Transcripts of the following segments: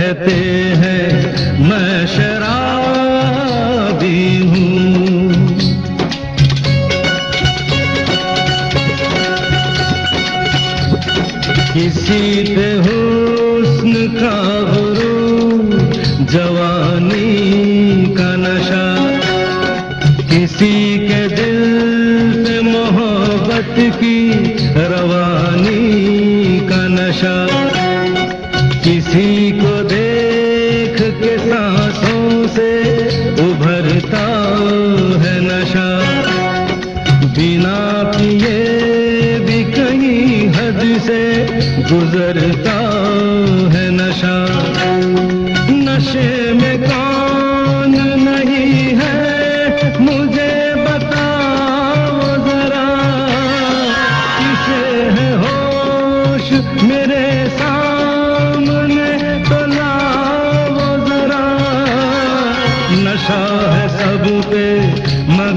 कहते हैं। मैं शराबी हूँ। किसी पे हुस्न का गुरूर, जवानी का नशा। किसी के दिल पे मोहब्बत की देख के सांसों से उभरता है नशा। बिना पिए भी कहीं हद से गुजरता है नशा। नशे में कौन नहीं है, मुझे बताओ जरा। किसे है होश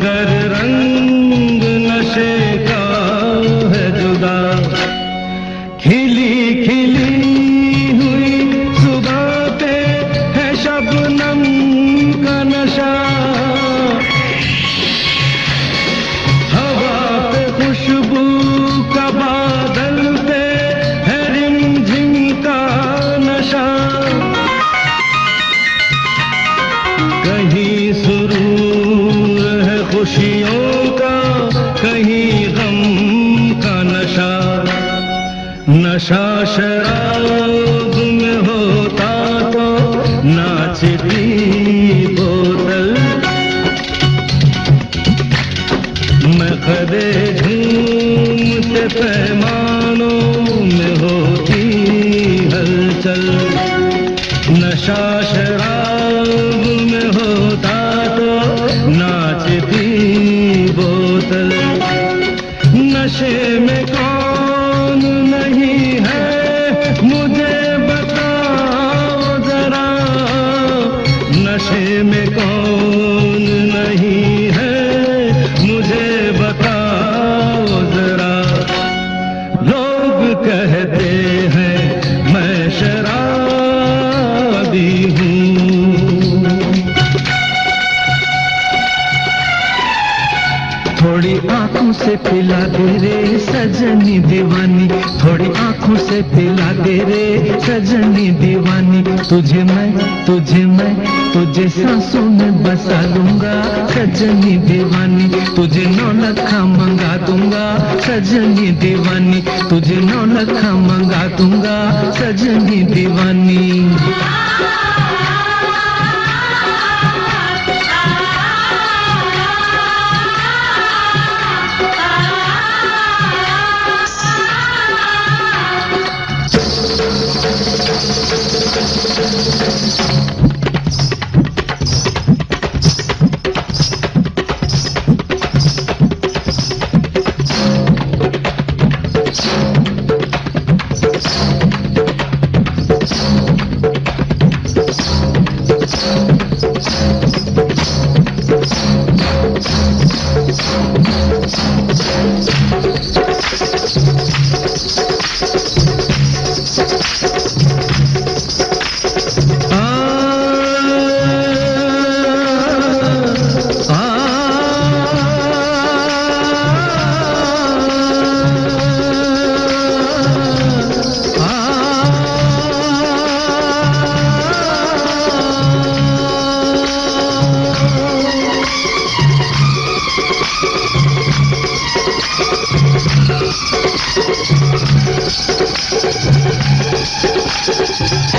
मगर रंग नशे नशा शराब में होता तो नाचती बोतल। मैं खदे झूमते पैमानों में होती हलचल। नशा शराब में होता तो नाचती बोतल। नशे में कौन नशे में कौन दे रे सजनी दीवानी, थोड़ी आँखों से पिला दे रे सजनी दीवानी। तुझे मैं तुझे मैं, तुझे सांसों में बसा दूँगा, सजनी दीवानी। तुझे नौ लखा मंगा दूँगा, सजनी दीवानी। तुझे नौ लखा मंगा दूँगा, सजनी दीवानी। Thank you.